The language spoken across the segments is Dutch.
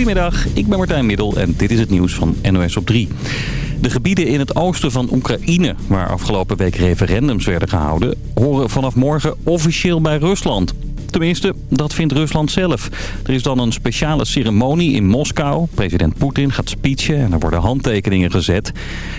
Goedemiddag, ik ben Martijn Middel en dit is het nieuws van NOS op 3. De gebieden in het oosten van Oekraïne, waar afgelopen week referendums werden gehouden... horen vanaf morgen officieel bij Rusland. Tenminste, dat vindt Rusland zelf. Er is dan een speciale ceremonie in Moskou. President Poetin gaat speechen en er worden handtekeningen gezet.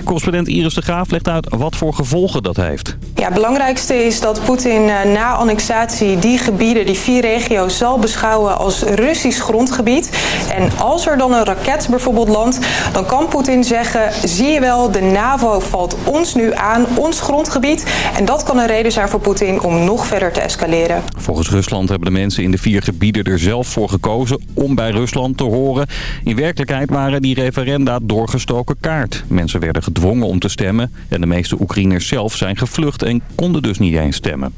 Correspondent Iris de Graaf legt uit wat voor gevolgen dat heeft. Ja, het belangrijkste is dat Poetin eh, na annexatie die gebieden, die vier regio's, zal beschouwen als Russisch grondgebied. En als er dan een raket bijvoorbeeld landt, dan kan Poetin zeggen... zie je wel, de NAVO valt ons nu aan, ons grondgebied. En dat kan een reden zijn voor Poetin om nog verder te escaleren. Volgens Rusland hebben de mensen in de vier gebieden er zelf voor gekozen om bij Rusland te horen. In werkelijkheid waren die referenda doorgestoken kaart. Mensen werden gedwongen om te stemmen en de meeste Oekraïners zelf zijn gevlucht en konden dus niet eens stemmen.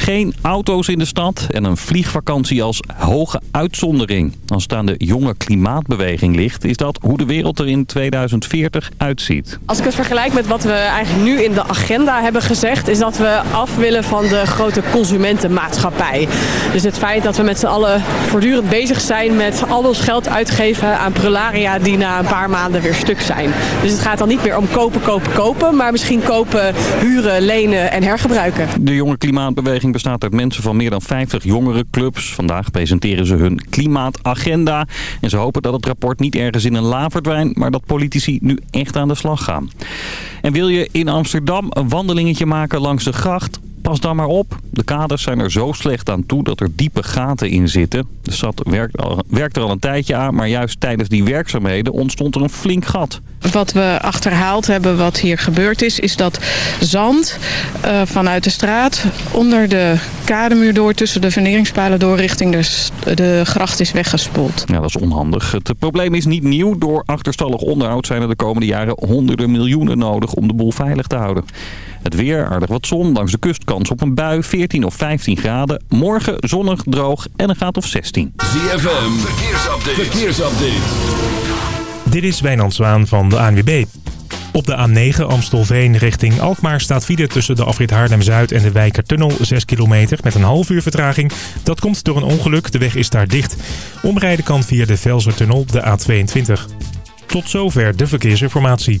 Geen auto's in de stad en een vliegvakantie als hoge uitzondering. Als het aan de jonge klimaatbeweging ligt, is dat hoe de wereld er in 2040 uitziet. Als ik het vergelijk met wat we eigenlijk nu in de agenda hebben gezegd... is dat we af willen van de grote consumentenmaatschappij. Dus het feit dat we met z'n allen voortdurend bezig zijn met al ons geld uitgeven aan prularia... die na een paar maanden weer stuk zijn. Dus het gaat dan niet meer om kopen, kopen, kopen... maar misschien kopen, huren, lenen en hergebruiken. De jonge klimaatbeweging bestaat uit mensen van meer dan 50 jongerenclubs. Vandaag presenteren ze hun klimaatagenda. En ze hopen dat het rapport niet ergens in een la verdwijnt... maar dat politici nu echt aan de slag gaan. En wil je in Amsterdam een wandelingetje maken langs de gracht... Pas dan maar op. De kaders zijn er zo slecht aan toe dat er diepe gaten in zitten. De stad werkt, al, werkt er al een tijdje aan, maar juist tijdens die werkzaamheden ontstond er een flink gat. Wat we achterhaald hebben wat hier gebeurd is, is dat zand uh, vanuit de straat onder de kademuur door, tussen de verneringspalen door richting de, de gracht is weggespoeld. Ja, dat is onhandig. Het probleem is niet nieuw. Door achterstallig onderhoud zijn er de komende jaren honderden miljoenen nodig om de boel veilig te houden. Het weer, aardig wat zon, langs de kust kans op een bui, 14 of 15 graden. Morgen zonnig, droog en een graad of 16. ZFM, verkeersupdate. verkeersupdate. Dit is Wijnand Zwaan van de ANWB. Op de A9 Amstelveen richting Alkmaar staat file tussen de afrit Haarlem-Zuid en de Wijkertunnel 6 kilometer met een half uur vertraging. Dat komt door een ongeluk, de weg is daar dicht. Omrijden kan via de Velsertunnel, de A22. Tot zover de verkeersinformatie.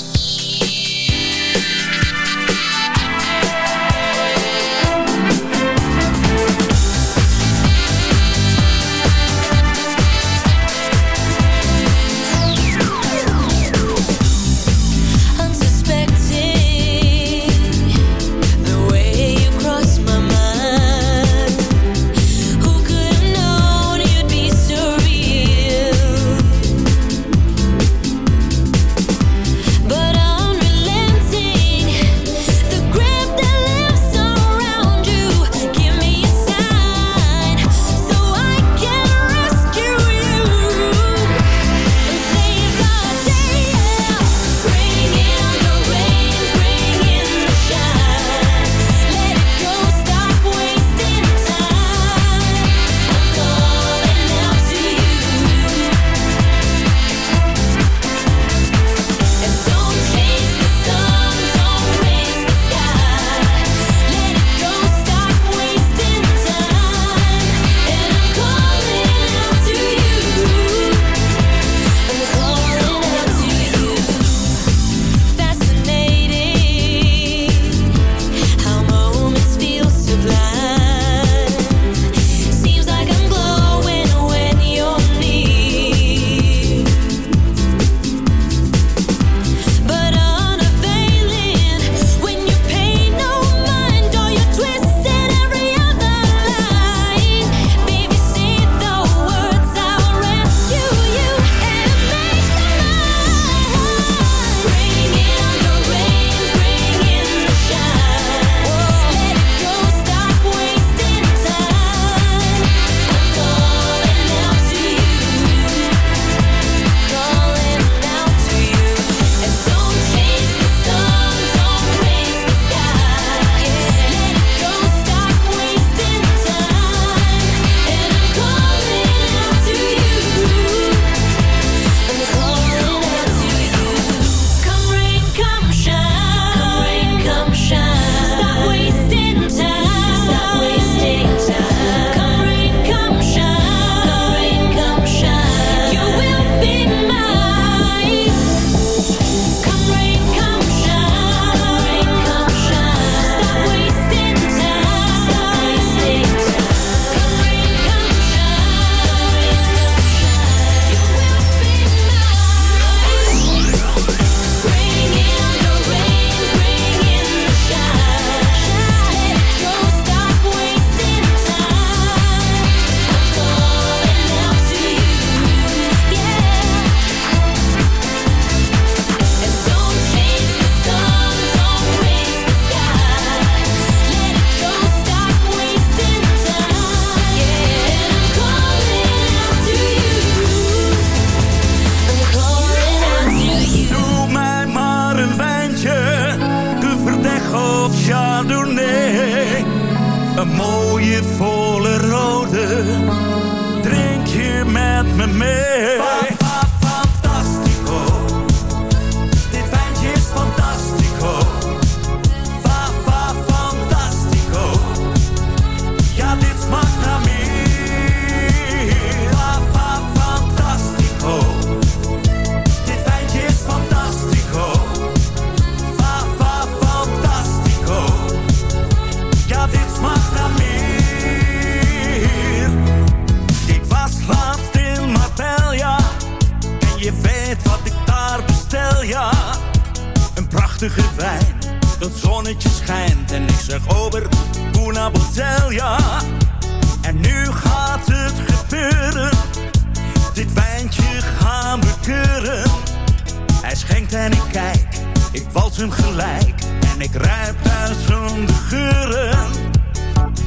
En ik kijk, ik wals hem gelijk. En ik ruik duizenden geuren.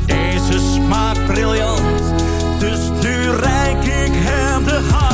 Deze smaakt briljant, dus nu reik ik hem de hand.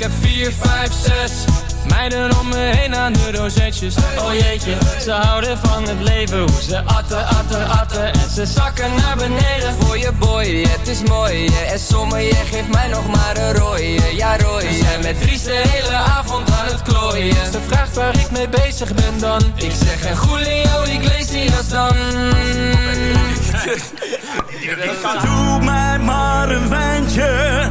Ik heb 4, 5, 6 meiden om me heen aan de rozetjes. Oh jeetje, ze houden van het leven, hoe ze atten, atten, atten en ze zakken naar beneden. voor je boy, het is mooi. En sommige geeft mij nog maar een rooie, ja We rooie. zijn met Dries de hele avond aan het klooien. Ze vraagt waar ik mee bezig ben dan. Ik zeg en Julio Iglesias dan. Doe mij maar een wijntje,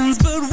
questions, but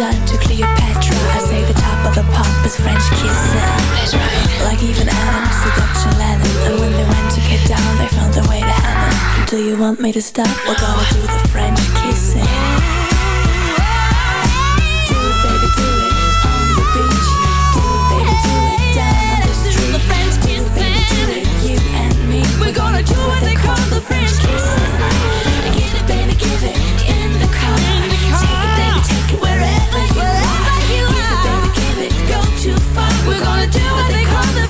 sun to Cleopatra. I say the top of the pump is French kissing That's right. Like even Adam, seduction Lennon. And when they went to get down, they found their way to heaven. Do you want me to stop? We're gonna do the French kissing. Do it, baby, do it. On the beach. Do it, baby, do it. Down on the street the French kissing. We're gonna do what they call the French kissing. Give it, baby, give it. too far. We're gonna do what they call the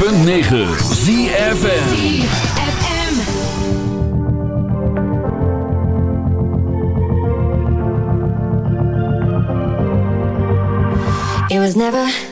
106.9 ZFN It was never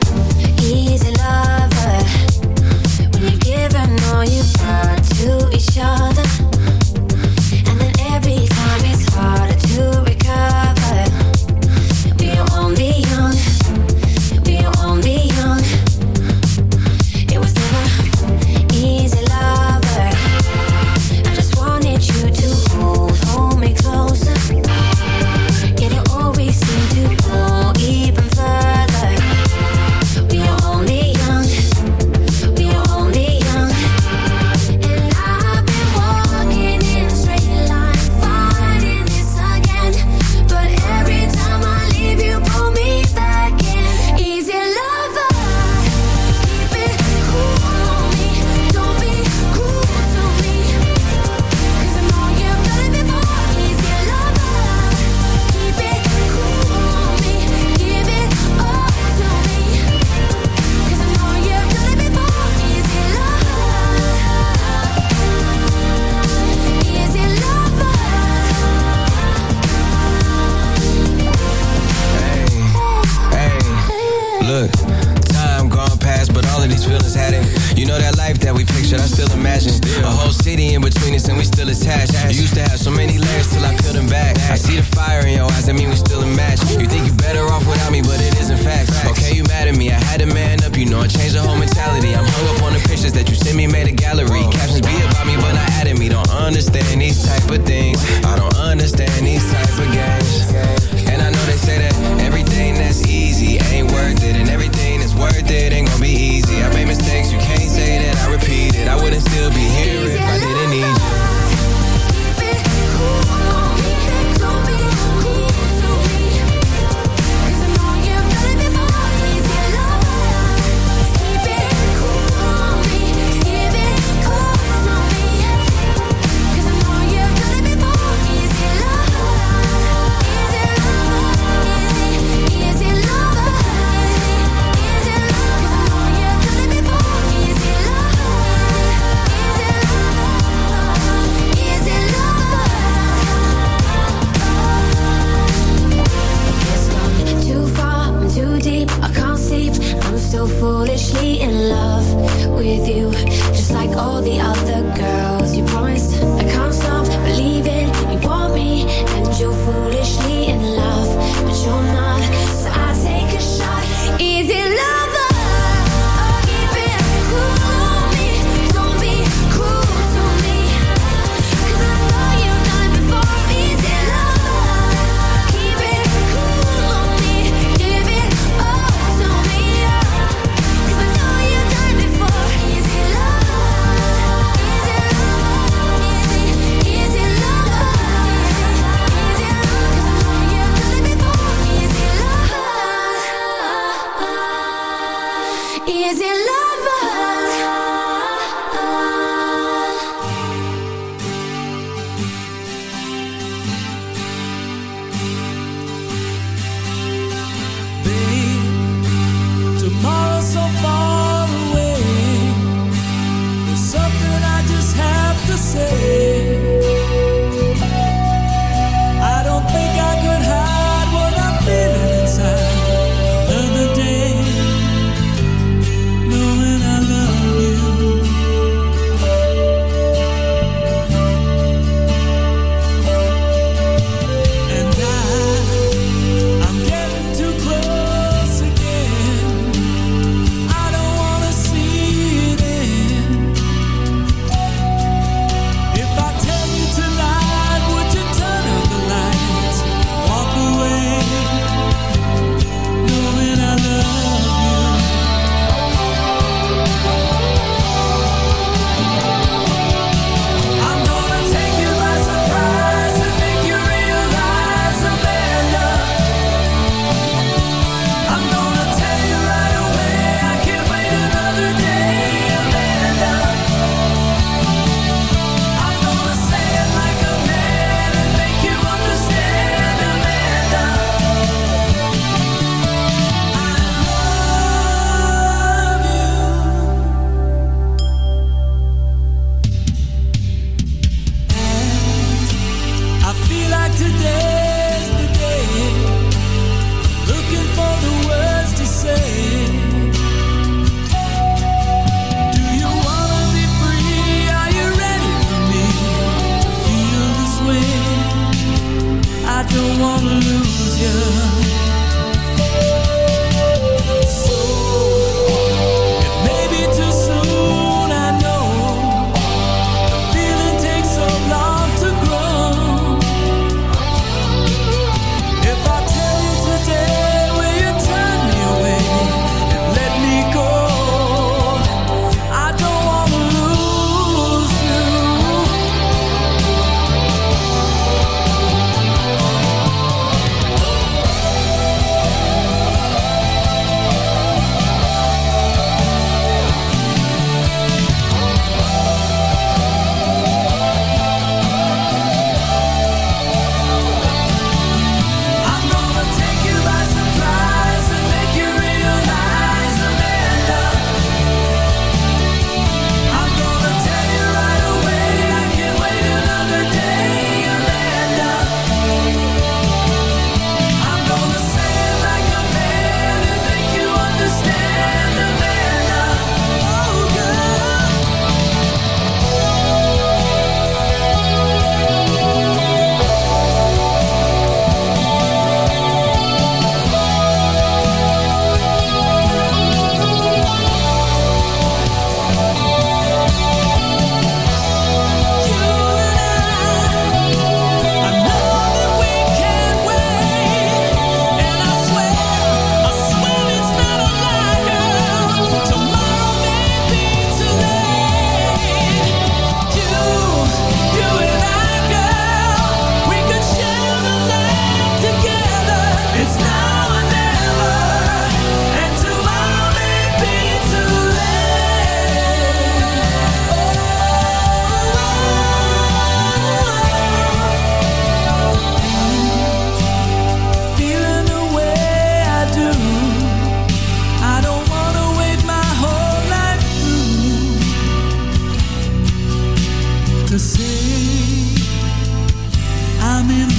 in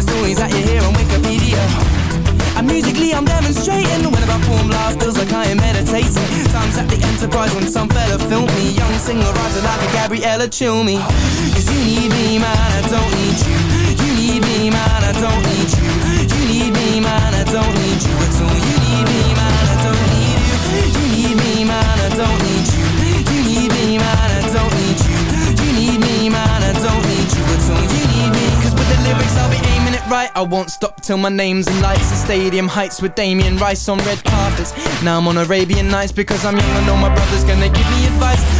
The stories that you hear on Wikipedia. And musically I'm demonstrating When I perform live feels like I am meditating. Times at the Enterprise when some fella filmed me. Young singer-writer like a Gabriella chill me. Cause you need me man, I don't need you. You need me man, I don't need you. You need me man, I don't need you at all. You need me man, I don't need you. You need me man, I don't need you. You need me man, I don't need you. You need me man, I don't need you at all. You need me Cause with the lyrics I'll be aiming right I won't stop till my name's in lights. The stadium heights with Damien Rice on red carpets. Now I'm on Arabian Nights because I'm young I know my brother's gonna give me advice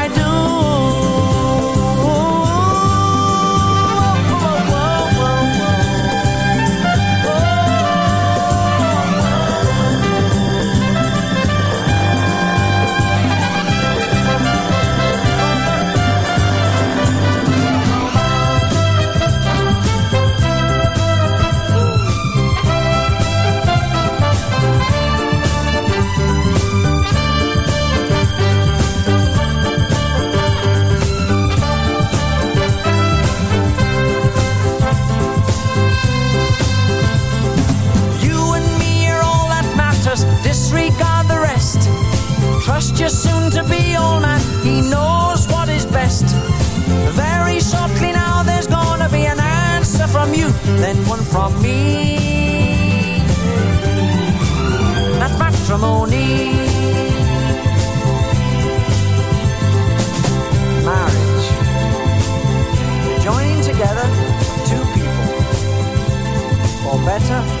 Disregard the rest. Trust your soon to be old man. He knows what is best. Very shortly now, there's gonna be an answer from you, then one from me. That's matrimony. Marriage. Joining together two people. For better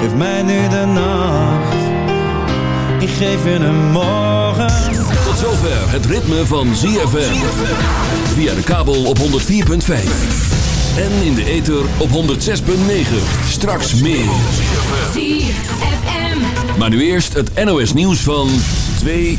Geef mij nu de nacht Ik geef je een morgen Tot zover het ritme van ZFM. Via de kabel op 104.5. En in de ether op 106.9. Straks meer. Maar nu eerst het NOS nieuws van 2